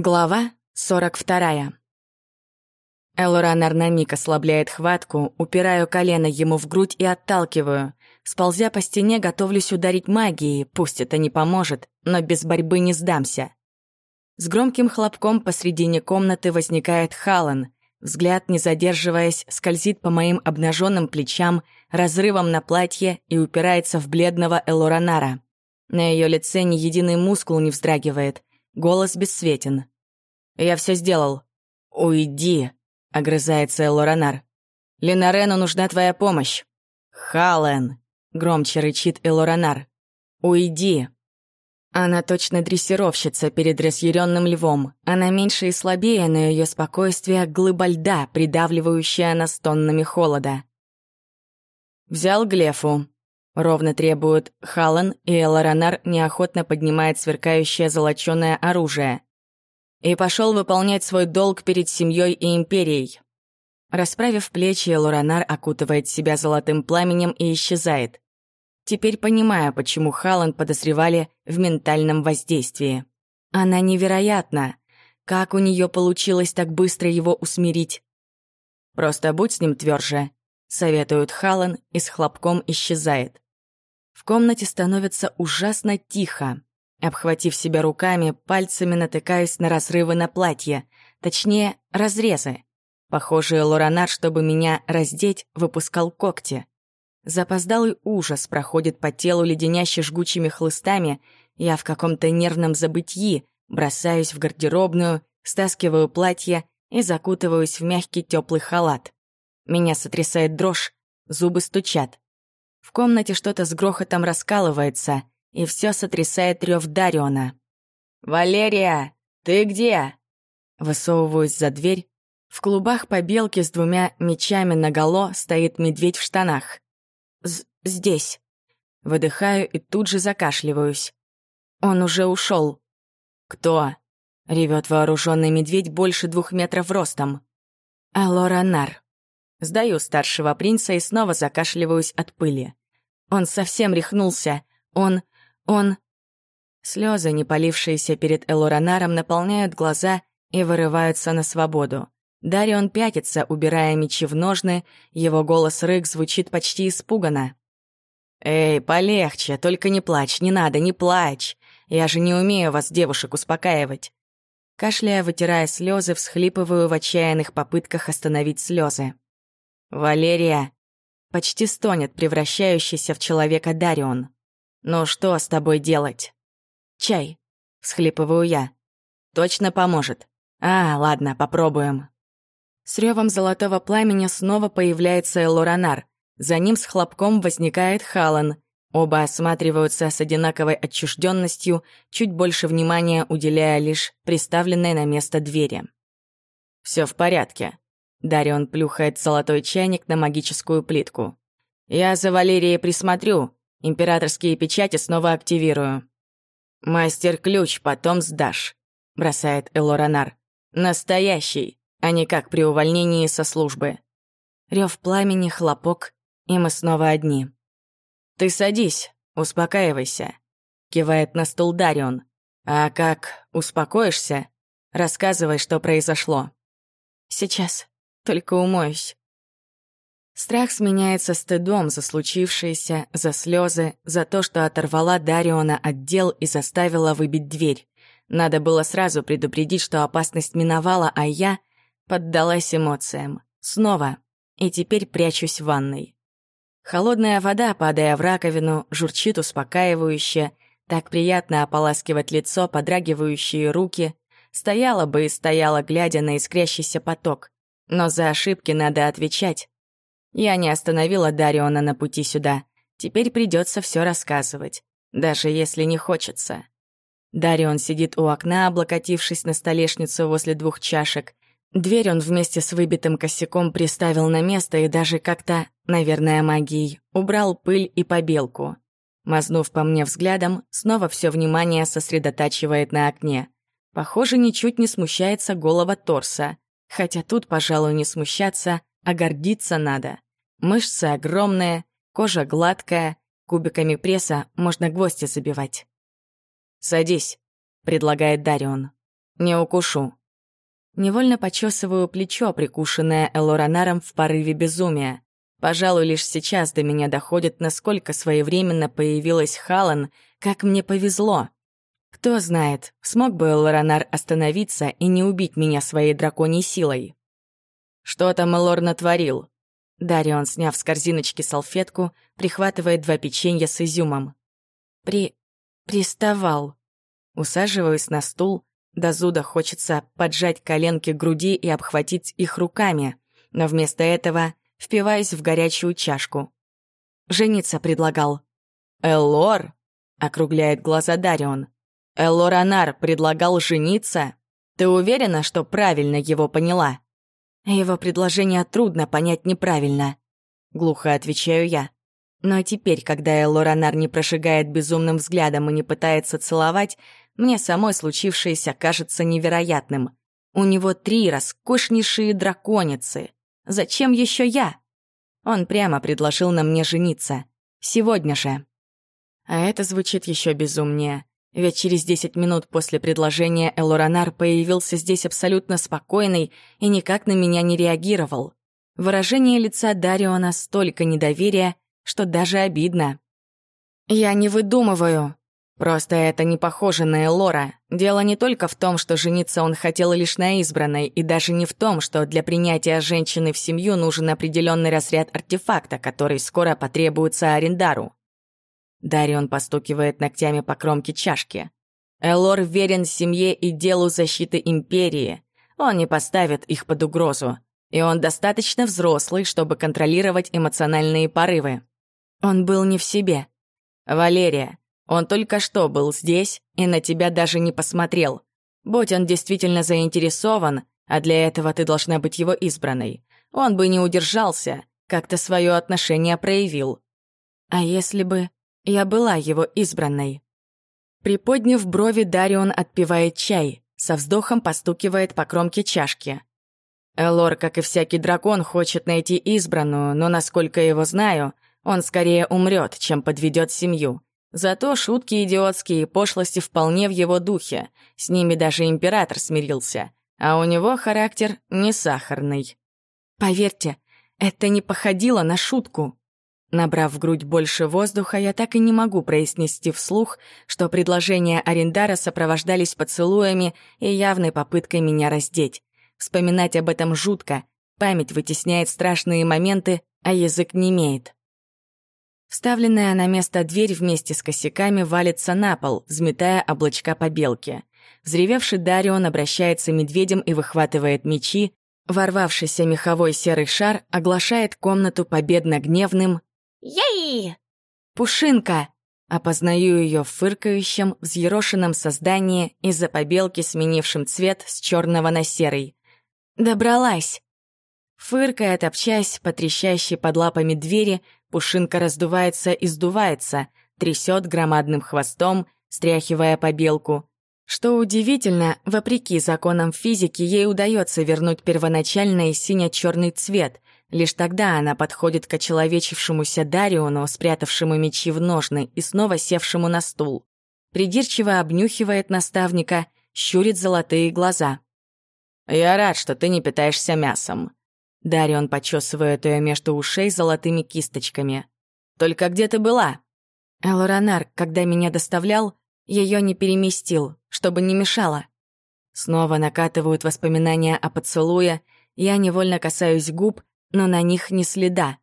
Глава 42. Элоранар на миг ослабляет хватку, упираю колено ему в грудь и отталкиваю. Сползя по стене, готовлюсь ударить магией, пусть это не поможет, но без борьбы не сдамся. С громким хлопком посредине комнаты возникает Халан. Взгляд, не задерживаясь, скользит по моим обнаженным плечам, разрывом на платье и упирается в бледного Элоранара. На ее лице ни единый мускул не вздрагивает — Голос бесцветен. «Я все сделал». «Уйди», — огрызается Элоранар. «Ленарену нужна твоя помощь». «Хален», — громче рычит Элоранар. «Уйди». Она точно дрессировщица перед разъяренным львом. Она меньше и слабее, но ее спокойствие — глыба льда, придавливающая нас тоннами холода. Взял Глефу. Ровно требуют Халан, и Элоранар неохотно поднимает сверкающее золочёное оружие. И пошел выполнять свой долг перед семьей и империей. Расправив плечи, Элоранар окутывает себя золотым пламенем и исчезает. Теперь понимаю, почему Халан подозревали в ментальном воздействии. Она невероятна. Как у нее получилось так быстро его усмирить? Просто будь с ним тверже, советует Халан и с хлопком исчезает. В комнате становится ужасно тихо. Обхватив себя руками, пальцами натыкаюсь на разрывы на платье, точнее, разрезы. Похоже, Лоранар, чтобы меня раздеть, выпускал когти. Запоздалый ужас проходит по телу леденяще жгучими хлыстами, я в каком-то нервном забытьи, бросаюсь в гардеробную, стаскиваю платье и закутываюсь в мягкий теплый халат. Меня сотрясает дрожь, зубы стучат. В комнате что-то с грохотом раскалывается, и все сотрясает рев Дариона. «Валерия, ты где?» Высовываюсь за дверь. В клубах побелки с двумя мечами наголо стоит медведь в штанах. З «Здесь». Выдыхаю и тут же закашливаюсь. Он уже ушел. «Кто?» — ревет вооруженный медведь больше двух метров ростом. «Алоранар». Сдаю старшего принца и снова закашливаюсь от пыли. Он совсем рехнулся. Он... он... Слезы, не полившиеся перед Элоранаром, наполняют глаза и вырываются на свободу. Дарион пятится, убирая мечи в ножны, его голос рык звучит почти испуганно. «Эй, полегче, только не плачь, не надо, не плачь. Я же не умею вас, девушек, успокаивать». Кашляя, вытирая слезы, всхлипываю в отчаянных попытках остановить слезы. «Валерия!» Почти стонет превращающийся в человека Дарион. «Ну что с тобой делать?» «Чай», — всхлипываю я. «Точно поможет. А, ладно, попробуем». С ревом золотого пламени снова появляется Элоранар. За ним с хлопком возникает Халан. Оба осматриваются с одинаковой отчужденностью, чуть больше внимания уделяя лишь приставленной на место двери. Все в порядке», Дарион плюхает золотой чайник на магическую плитку. «Я за Валерией присмотрю. Императорские печати снова активирую». «Мастер-ключ потом сдашь», — бросает Элоранар. «Настоящий, а не как при увольнении со службы». Рев пламени, хлопок, и мы снова одни. «Ты садись, успокаивайся», — кивает на стул Дарион. «А как успокоишься, рассказывай, что произошло». «Сейчас», только умоюсь. Страх сменяется стыдом за случившееся, за слезы, за то, что оторвала Дариона от дел и заставила выбить дверь. Надо было сразу предупредить, что опасность миновала, а я поддалась эмоциям. Снова. И теперь прячусь в ванной. Холодная вода, падая в раковину, журчит успокаивающе. Так приятно ополаскивать лицо, подрагивающие руки. Стояла бы и стояла, глядя на искрящийся поток. Но за ошибки надо отвечать. Я не остановила Дариона на пути сюда. Теперь придется все рассказывать, даже если не хочется. Дарион сидит у окна, облокотившись на столешницу возле двух чашек. Дверь он вместе с выбитым косяком приставил на место и даже как-то, наверное, магией, убрал пыль и побелку. Мазнув по мне взглядом, снова все внимание сосредотачивает на окне. Похоже, ничуть не смущается голова торса. Хотя тут, пожалуй, не смущаться, а гордиться надо. Мышцы огромные, кожа гладкая, кубиками пресса можно гвозди забивать. «Садись», — предлагает Дарион. Не укушу. Невольно почесываю плечо, прикушенное Элоранаром в порыве безумия. Пожалуй, лишь сейчас до меня доходит, насколько своевременно появилась Халан, как мне повезло. Кто знает, смог бы Элоранар остановиться и не убить меня своей драконьей силой. Что там Элор натворил? Дарион, сняв с корзиночки салфетку, прихватывает два печенья с изюмом. При... приставал. Усаживаюсь на стул, до зуда хочется поджать коленки груди и обхватить их руками, но вместо этого впиваюсь в горячую чашку. Жениться предлагал. «Эллор?» — округляет глаза Дарион. «Эллор Анар предлагал жениться? Ты уверена, что правильно его поняла?» «Его предложение трудно понять неправильно», — глухо отвечаю я. Но теперь, когда Эллор Анар не прожигает безумным взглядом и не пытается целовать, мне самой случившееся кажется невероятным. У него три роскошнейшие драконицы. Зачем еще я? Он прямо предложил на мне жениться. Сегодня же. А это звучит еще безумнее. Ведь через 10 минут после предложения Элоранар появился здесь абсолютно спокойный и никак на меня не реагировал. Выражение лица Дариона столько недоверия, что даже обидно. «Я не выдумываю», Просто это не похоже на Элора. Дело не только в том, что жениться он хотел лишь на избранной, и даже не в том, что для принятия женщины в семью нужен определенный разряд артефакта, который скоро потребуется Арендару. Дарион постукивает ногтями по кромке чашки. Элор верен семье и делу защиты Империи. Он не поставит их под угрозу. И он достаточно взрослый, чтобы контролировать эмоциональные порывы. Он был не в себе. «Валерия, он только что был здесь и на тебя даже не посмотрел. Будь он действительно заинтересован, а для этого ты должна быть его избранной, он бы не удержался, как-то свое отношение проявил. А если бы я была его избранной? Приподняв брови, Дарион отпивает чай, со вздохом постукивает по кромке чашки. Элор, как и всякий дракон, хочет найти избранную, но, насколько его знаю, он скорее умрет, чем подведет семью. Зато шутки идиотские и пошлости вполне в его духе. С ними даже император смирился. А у него характер не сахарный. Поверьте, это не походило на шутку. Набрав в грудь больше воздуха, я так и не могу произнести вслух, что предложения Арендара сопровождались поцелуями и явной попыткой меня раздеть. Вспоминать об этом жутко, память вытесняет страшные моменты, а язык не имеет. Вставленная на место дверь вместе с косяками валится на пол, взметая облачка побелки. Взревевший Дарион обращается медведем и выхватывает мечи. Ворвавшийся меховой серый шар оглашает комнату победно-гневным «Ей!» «Пушинка!» Опознаю ее в фыркающем, взъерошенном создании из-за побелки, сменившим цвет с черного на серый. «Добралась!» Фыркая, топчась, потрещащей под лапами двери, Пушинка раздувается и сдувается, трясет громадным хвостом, стряхивая побелку. Что удивительно, вопреки законам физики, ей удается вернуть первоначальный сине-черный цвет. Лишь тогда она подходит к очеловечившемуся Дариону, спрятавшему мечи в ножны и снова севшему на стул. Придирчиво обнюхивает наставника, щурит золотые глаза. «Я рад, что ты не питаешься мясом», Дарион почесывает ее между ушей золотыми кисточками. «Только где ты была?» Элоранар, когда меня доставлял, ее не переместил, чтобы не мешало. Снова накатывают воспоминания о поцелуе, я невольно касаюсь губ, но на них ни следа.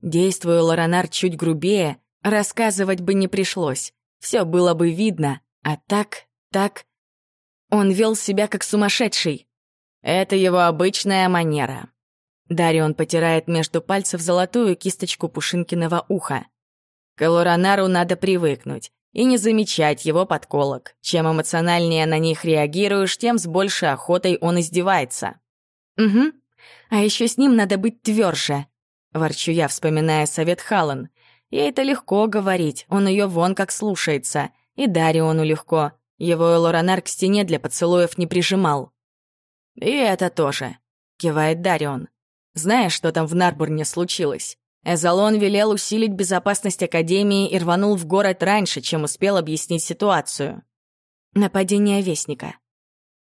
Действую Лоранар чуть грубее, рассказывать бы не пришлось. Все было бы видно, а так, так... Он вел себя как сумасшедший. Это его обычная манера. Дарион потирает между пальцев золотую кисточку Пушинкиного уха. К Элоранару надо привыкнуть и не замечать его подколок. Чем эмоциональнее на них реагируешь, тем с большей охотой он издевается. «Угу. А еще с ним надо быть тверже», — ворчу я, вспоминая совет Халан. Ей это легко говорить, он ее вон как слушается. И Дариону легко. Его Элоранар к стене для поцелуев не прижимал. «И это тоже», — кивает Дарион. Знаешь, что там в Нарбурне случилось? Эзолон велел усилить безопасность Академии и рванул в город раньше, чем успел объяснить ситуацию. Нападение Вестника.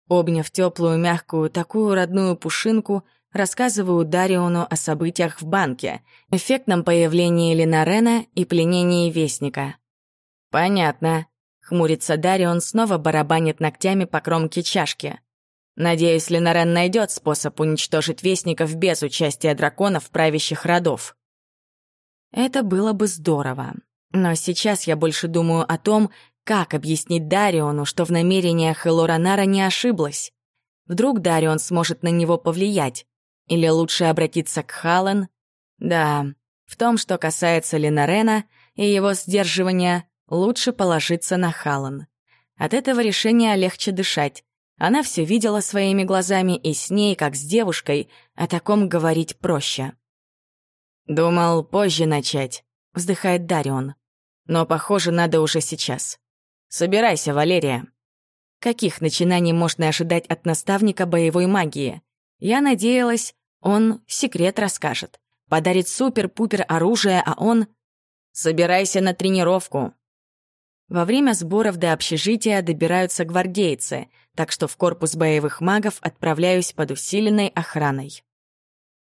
Обняв теплую, мягкую, такую родную пушинку, рассказываю Дариону о событиях в банке, эффектном появлении Ленарена и пленении Вестника. «Понятно», — хмурится Дарион, снова барабанит ногтями по кромке чашки. «Надеюсь, Ленарен найдет способ уничтожить Вестников без участия драконов правящих родов». Это было бы здорово. Но сейчас я больше думаю о том, как объяснить Дариону, что в намерениях Элоранара не ошиблась? Вдруг Дарион сможет на него повлиять? Или лучше обратиться к Хален? Да, в том, что касается Ленарена и его сдерживания, лучше положиться на Хален. От этого решения легче дышать. Она все видела своими глазами, и с ней, как с девушкой, о таком говорить проще. «Думал, позже начать», — вздыхает Дарион. «Но, похоже, надо уже сейчас. Собирайся, Валерия. Каких начинаний можно ожидать от наставника боевой магии? Я надеялась, он секрет расскажет. Подарит супер-пупер оружие, а он... Собирайся на тренировку. Во время сборов до общежития добираются гвардейцы, так что в корпус боевых магов отправляюсь под усиленной охраной.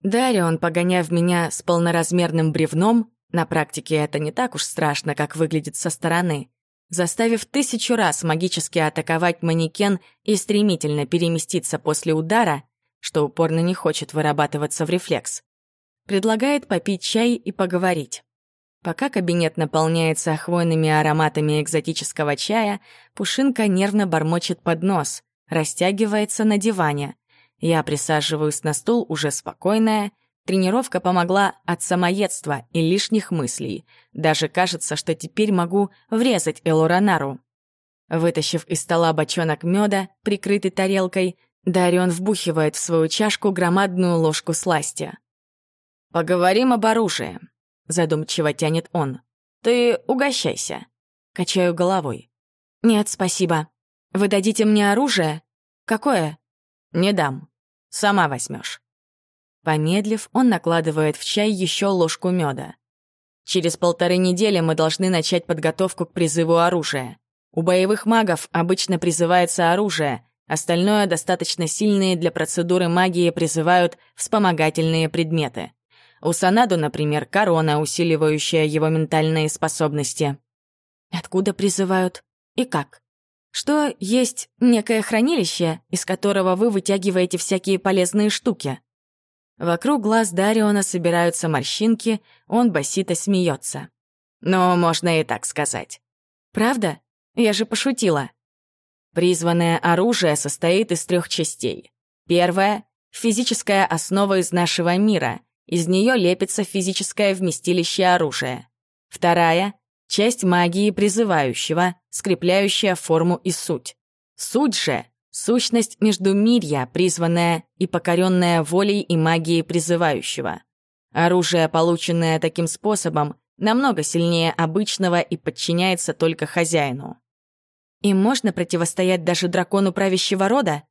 Дарион, погоняв меня с полноразмерным бревном, на практике это не так уж страшно, как выглядит со стороны, заставив тысячу раз магически атаковать манекен и стремительно переместиться после удара, что упорно не хочет вырабатываться в рефлекс. Предлагает попить чай и поговорить. Пока кабинет наполняется хвойными ароматами экзотического чая, Пушинка нервно бормочет под нос, растягивается на диване. Я присаживаюсь на стул уже спокойная Тренировка помогла от самоедства и лишних мыслей. Даже кажется, что теперь могу врезать Элоранару. Вытащив из стола бочонок меда, прикрытый тарелкой, Дарион вбухивает в свою чашку громадную ложку сласти. «Поговорим об оружии», — задумчиво тянет он. «Ты угощайся». Качаю головой. «Нет, спасибо. Вы дадите мне оружие? Какое?» «Не дам. Сама возьмешь. Помедлив, он накладывает в чай еще ложку меда. Через полторы недели мы должны начать подготовку к призыву оружия. У боевых магов обычно призывается оружие, остальное достаточно сильные для процедуры магии призывают вспомогательные предметы. У Санаду, например, корона, усиливающая его ментальные способности. Откуда призывают? И как? Что есть некое хранилище, из которого вы вытягиваете всякие полезные штуки? Вокруг глаз Дариона собираются морщинки, он басито смеется. Но можно и так сказать. Правда? Я же пошутила. Призванное оружие состоит из трех частей. Первая — физическая основа из нашего мира. Из нее лепится физическое вместилище оружия. Вторая — часть магии призывающего, скрепляющая форму и суть. Суть же Сущность междумирья, призванная и покоренная волей и магией призывающего. Оружие, полученное таким способом, намного сильнее обычного и подчиняется только хозяину. Им можно противостоять даже дракону правящего рода?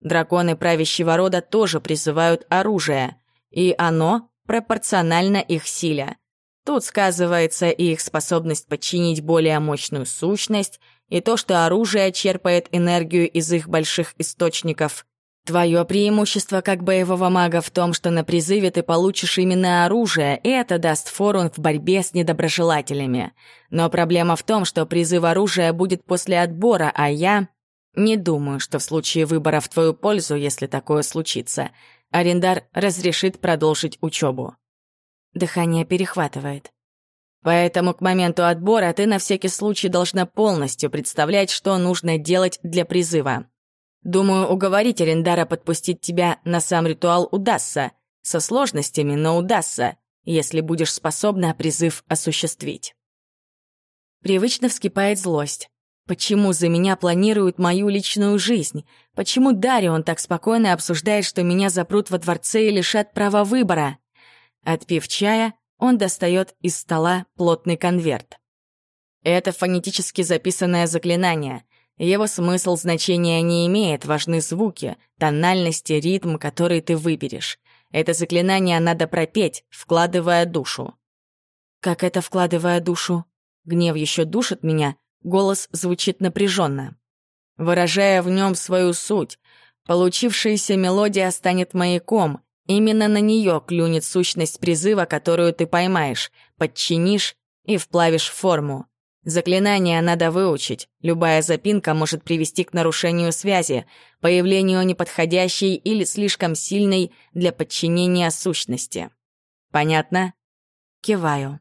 Драконы правящего рода тоже призывают оружие, и оно пропорционально их силе. Тут сказывается и их способность подчинить более мощную сущность, и то, что оружие черпает энергию из их больших источников. Твое преимущество как боевого мага в том, что на призыве ты получишь именно оружие, и это даст форум в борьбе с недоброжелателями. Но проблема в том, что призыв оружия будет после отбора, а я... Не думаю, что в случае выбора в твою пользу, если такое случится, арендар разрешит продолжить учебу. Дыхание перехватывает. Поэтому к моменту отбора ты на всякий случай должна полностью представлять, что нужно делать для призыва. Думаю, уговорить Арендара подпустить тебя на сам ритуал удастся. Со сложностями, но удастся, если будешь способна призыв осуществить. Привычно вскипает злость. Почему за меня планируют мою личную жизнь? Почему Дарион так спокойно обсуждает, что меня запрут во дворце и лишат права выбора? Отпив чая, он достает из стола плотный конверт. Это фонетически записанное заклинание. Его смысл значения не имеет, важны звуки, тональности, ритм, который ты выберешь. Это заклинание надо пропеть, вкладывая душу. Как это вкладывая душу? Гнев еще душит меня, голос звучит напряженно. выражая в нем свою суть. Получившаяся мелодия станет маяком. Именно на нее клюнет сущность призыва, которую ты поймаешь, подчинишь и вплавишь форму. Заклинание надо выучить. Любая запинка может привести к нарушению связи, появлению неподходящей или слишком сильной для подчинения сущности. Понятно? Киваю.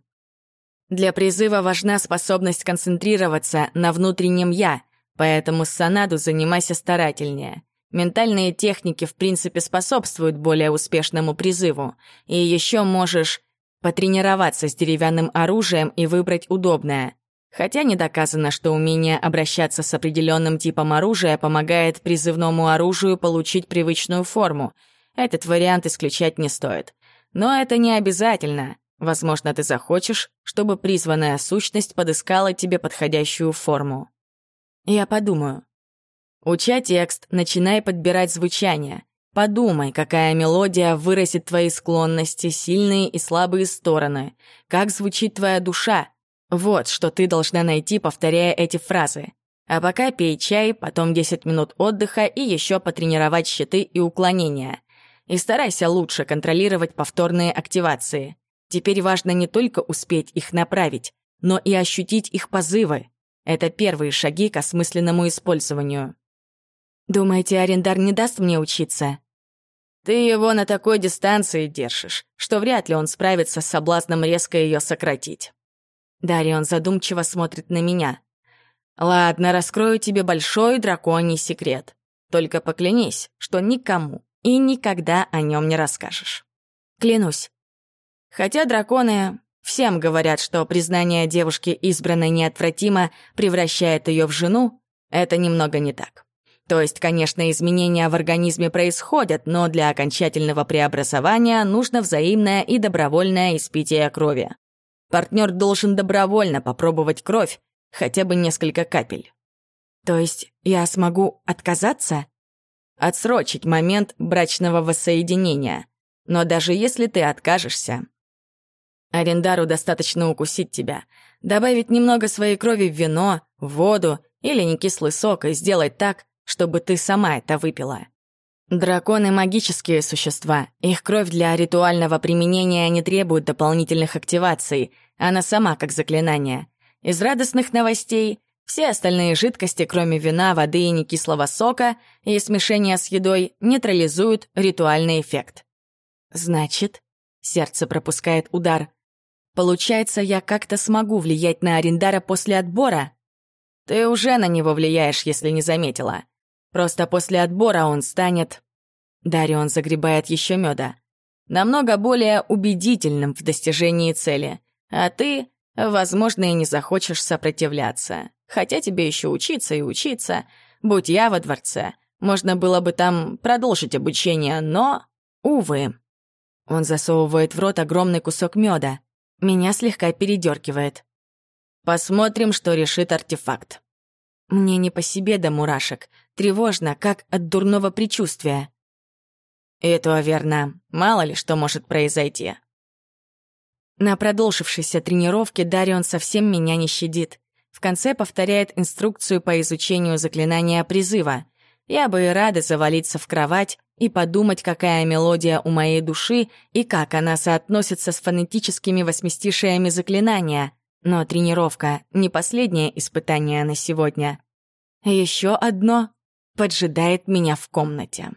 Для призыва важна способность концентрироваться на внутреннем «я», поэтому с санаду занимайся старательнее. Ментальные техники, в принципе, способствуют более успешному призыву. И еще можешь потренироваться с деревянным оружием и выбрать удобное. Хотя не доказано, что умение обращаться с определенным типом оружия помогает призывному оружию получить привычную форму. Этот вариант исключать не стоит. Но это не обязательно. Возможно, ты захочешь, чтобы призванная сущность подыскала тебе подходящую форму. Я подумаю. Уча текст, начинай подбирать звучание. Подумай, какая мелодия выразит твои склонности, сильные и слабые стороны. Как звучит твоя душа, вот что ты должна найти, повторяя эти фразы. А пока пей чай, потом 10 минут отдыха и еще потренировать щиты и уклонения. И старайся лучше контролировать повторные активации. Теперь важно не только успеть их направить, но и ощутить их позывы. Это первые шаги к осмысленному использованию. Думаете, арендар не даст мне учиться? Ты его на такой дистанции держишь, что вряд ли он справится с соблазном резко ее сократить. Дарион задумчиво смотрит на меня. «Ладно, раскрою тебе большой драконий секрет. Только поклянись, что никому и никогда о нем не расскажешь». «Клянусь». Хотя драконы всем говорят, что признание девушки избранной неотвратимо превращает ее в жену, это немного не так. То есть, конечно, изменения в организме происходят, но для окончательного преобразования нужно взаимное и добровольное испитие крови. Партнер должен добровольно попробовать кровь, хотя бы несколько капель. То есть я смогу отказаться? Отсрочить момент брачного воссоединения. Но даже если ты откажешься, арендару достаточно укусить тебя, добавить немного своей крови в вино, в воду или некислый сок и сделать так, чтобы ты сама это выпила. Драконы — магические существа. Их кровь для ритуального применения не требует дополнительных активаций. Она сама как заклинание. Из радостных новостей — все остальные жидкости, кроме вина, воды и некислого сока, и смешения с едой, нейтрализуют ритуальный эффект. Значит, сердце пропускает удар. Получается, я как-то смогу влиять на Арендара после отбора? Ты уже на него влияешь, если не заметила. Просто после отбора он станет... Дарион загребает еще меда. Намного более убедительным в достижении цели. А ты, возможно, и не захочешь сопротивляться. Хотя тебе еще учиться и учиться. Будь я во дворце, можно было бы там продолжить обучение, но... Увы. Он засовывает в рот огромный кусок меда. Меня слегка передергивает. Посмотрим, что решит артефакт. Мне не по себе до мурашек. Тревожно, как от дурного предчувствия. Это верно. Мало ли что может произойти. На продолжившейся тренировке Дарион совсем меня не щадит. В конце повторяет инструкцию по изучению заклинания призыва. Я бы и рада завалиться в кровать и подумать, какая мелодия у моей души и как она соотносится с фонетическими восьмистишиями заклинания. Но тренировка — не последнее испытание на сегодня. Еще одно поджидает меня в комнате.